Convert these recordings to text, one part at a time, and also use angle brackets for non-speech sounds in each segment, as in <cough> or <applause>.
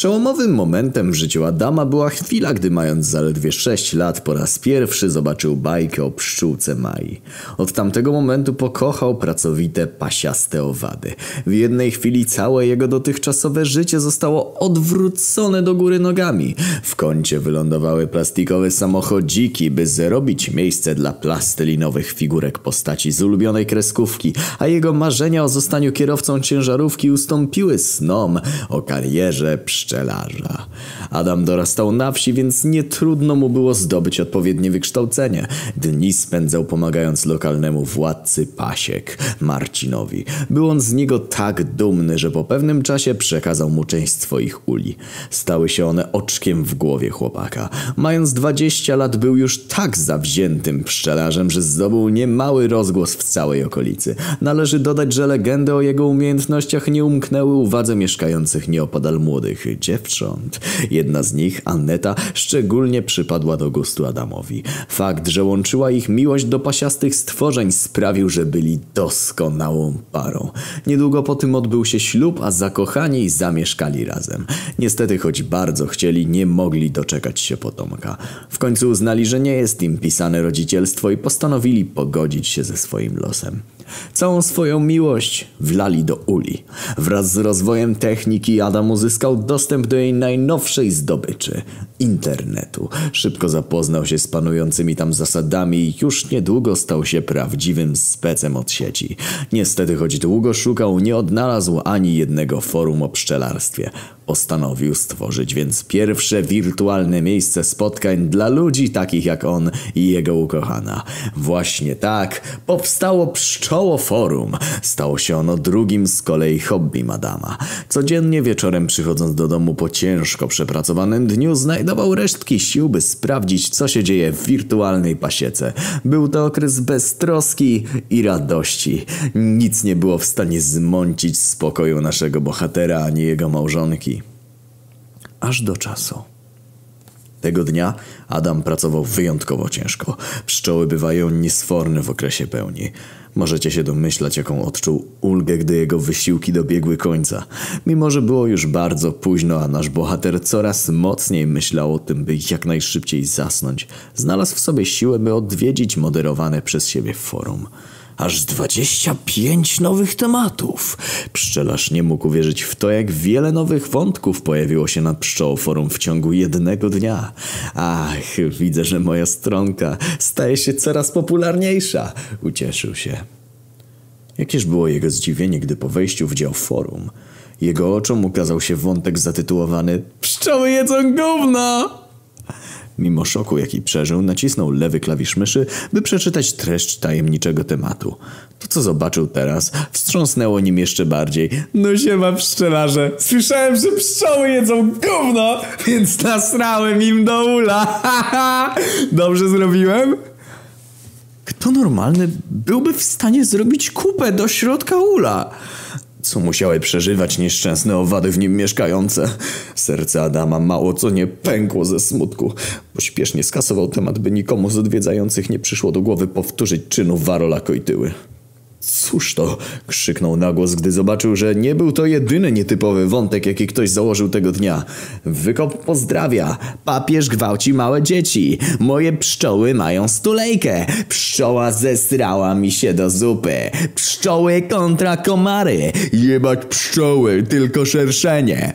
Przełomowym momentem w życiu Adama była chwila, gdy mając zaledwie 6 lat po raz pierwszy zobaczył bajkę o pszczółce Mai. Od tamtego momentu pokochał pracowite, pasiaste owady. W jednej chwili całe jego dotychczasowe życie zostało odwrócone do góry nogami. W kącie wylądowały plastikowe samochodziki, by zrobić miejsce dla plastelinowych figurek postaci z ulubionej kreskówki, a jego marzenia o zostaniu kierowcą ciężarówki ustąpiły snom o karierze pszczelarza. Adam dorastał na wsi, więc nie trudno mu było zdobyć odpowiednie wykształcenie. Dni spędzał pomagając lokalnemu władcy pasiek, Marcinowi. Był on z niego tak dumny, że po pewnym czasie przekazał mu część swoich uli. Stały się one oczkiem w głowie chłopaka. Mając 20 lat był już tak zawziętym pszczelarzem, że zdobył niemały rozgłos w całej okolicy. Należy dodać, że legendy o jego umiejętnościach nie umknęły uwadze mieszkających nieopodal młodych dziewcząt. Jedna z nich, Anneta, szczególnie przypadła do gustu Adamowi. Fakt, że łączyła ich miłość do pasiastych stworzeń sprawił, że byli doskonałą parą. Niedługo po tym odbył się ślub, a zakochani zamieszkali razem. Niestety, choć bardzo chcieli, nie mogli doczekać się potomka. W końcu uznali, że nie jest im pisane rodzicielstwo i postanowili pogodzić się ze swoim losem. Całą swoją miłość wlali do uli. Wraz z rozwojem techniki Adam uzyskał dostęp do jej najnowszej zdobyczy internetu. Szybko zapoznał się z panującymi tam zasadami i już niedługo stał się prawdziwym specem od sieci. Niestety, choć długo szukał, nie odnalazł ani jednego forum o pszczelarstwie. Postanowił stworzyć więc pierwsze wirtualne miejsce spotkań dla ludzi takich jak on i jego ukochana. Właśnie tak powstało Pszczoło Forum. Stało się ono drugim z kolei hobby madama. Codziennie wieczorem przychodząc do domu po ciężko przepracowanym dniu znajdował resztki sił, by sprawdzić co się dzieje w wirtualnej pasiece. Był to okres beztroski i radości. Nic nie było w stanie zmącić spokoju naszego bohatera ani jego małżonki aż do czasu. Tego dnia Adam pracował wyjątkowo ciężko. Pszczoły bywają niesforne w okresie pełni. Możecie się domyślać, jaką odczuł ulgę, gdy jego wysiłki dobiegły końca. Mimo, że było już bardzo późno, a nasz bohater coraz mocniej myślał o tym, by jak najszybciej zasnąć, znalazł w sobie siłę, by odwiedzić moderowane przez siebie forum. Aż 25 nowych tematów. Pszczelarz nie mógł uwierzyć w to, jak wiele nowych wątków pojawiło się na pszczołoforum w ciągu jednego dnia. Ach, widzę, że moja stronka staje się coraz popularniejsza. Ucieszył się. Jakież było jego zdziwienie, gdy po wejściu w dział forum jego oczom ukazał się wątek zatytułowany Pszczoły jedzą gówno! Mimo szoku, jaki przeżył, nacisnął lewy klawisz myszy, by przeczytać treść tajemniczego tematu. To, co zobaczył teraz, wstrząsnęło nim jeszcze bardziej. No siema pszczelarze, słyszałem, że pszczoły jedzą gówno, więc nasrałem im do ula. <laughs> Dobrze zrobiłem? Kto normalny byłby w stanie zrobić kupę do środka ula? Co musiały przeżywać nieszczęsne owady w nim mieszkające? Serce Adama mało co nie pękło ze smutku. Pośpiesznie skasował temat, by nikomu z odwiedzających nie przyszło do głowy powtórzyć czynu Warola Kojtyły. Cóż to? krzyknął na głos, gdy zobaczył, że nie był to jedyny nietypowy wątek, jaki ktoś założył tego dnia. Wykop pozdrawia. Papież gwałci małe dzieci. Moje pszczoły mają stulejkę. Pszczoła zestrała mi się do zupy. Pszczoły kontra komary. Jebać pszczoły, tylko szerszenie.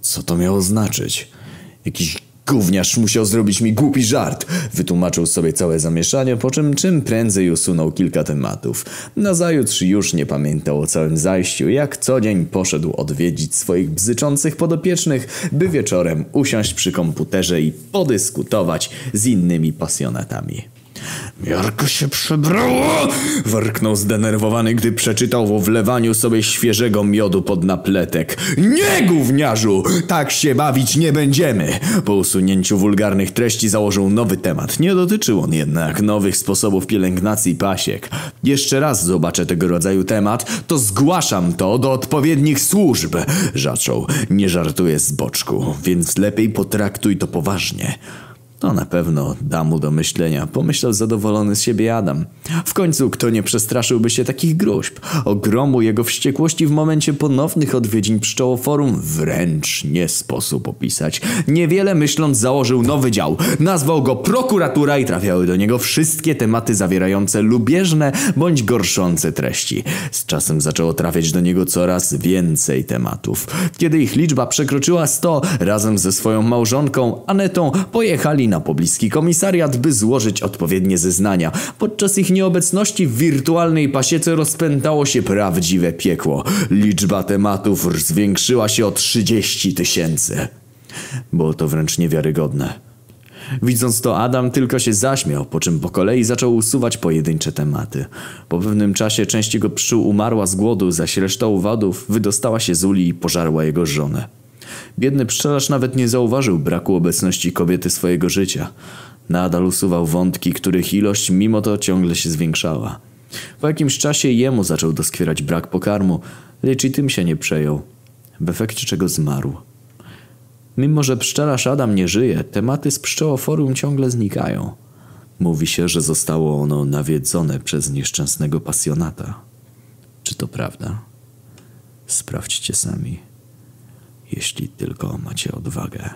Co to miało znaczyć? Jakiś Gówniarz musiał zrobić mi głupi żart. Wytłumaczył sobie całe zamieszanie, po czym czym prędzej usunął kilka tematów. Nazajutrz już nie pamiętał o całym zajściu, jak co dzień poszedł odwiedzić swoich bzyczących podopiecznych, by wieczorem usiąść przy komputerze i podyskutować z innymi pasjonatami. Miarko się przebrało! Warknął zdenerwowany, gdy przeczytał o wlewaniu sobie świeżego miodu pod napletek. Nie, gówniarzu! Tak się bawić nie będziemy! Po usunięciu wulgarnych treści założył nowy temat. Nie dotyczył on jednak nowych sposobów pielęgnacji pasiek. Jeszcze raz zobaczę tego rodzaju temat, to zgłaszam to do odpowiednich służb! Zaczął. Nie żartuję z boczku, więc lepiej potraktuj to poważnie. To na pewno da mu do myślenia, pomyślał zadowolony z siebie Adam. W końcu kto nie przestraszyłby się takich gruźb? Ogromu jego wściekłości w momencie ponownych odwiedzin pszczołoforum wręcz nie sposób opisać. Niewiele myśląc założył nowy dział. Nazwał go prokuratura i trafiały do niego wszystkie tematy zawierające lubieżne bądź gorszące treści. Z czasem zaczęło trafiać do niego coraz więcej tematów. Kiedy ich liczba przekroczyła 100, razem ze swoją małżonką Anetą pojechali na pobliski komisariat, by złożyć odpowiednie zeznania. Podczas ich nieobecności w wirtualnej pasiece rozpętało się prawdziwe piekło. Liczba tematów zwiększyła się o 30 tysięcy. Było to wręcz niewiarygodne. Widząc to, Adam tylko się zaśmiał, po czym po kolei zaczął usuwać pojedyncze tematy. Po pewnym czasie część jego pszczół umarła z głodu, zaś reszta owadów wydostała się z uli i pożarła jego żonę. Biedny pszczelarz nawet nie zauważył braku obecności kobiety swojego życia. Nadal usuwał wątki, których ilość mimo to ciągle się zwiększała. Po jakimś czasie jemu zaczął doskwierać brak pokarmu, lecz i tym się nie przejął, w efekcie czego zmarł. Mimo, że pszczelarz Adam nie żyje, tematy z pszczołoforum ciągle znikają. Mówi się, że zostało ono nawiedzone przez nieszczęsnego pasjonata. Czy to prawda? Sprawdźcie sami, jeśli tylko macie odwagę.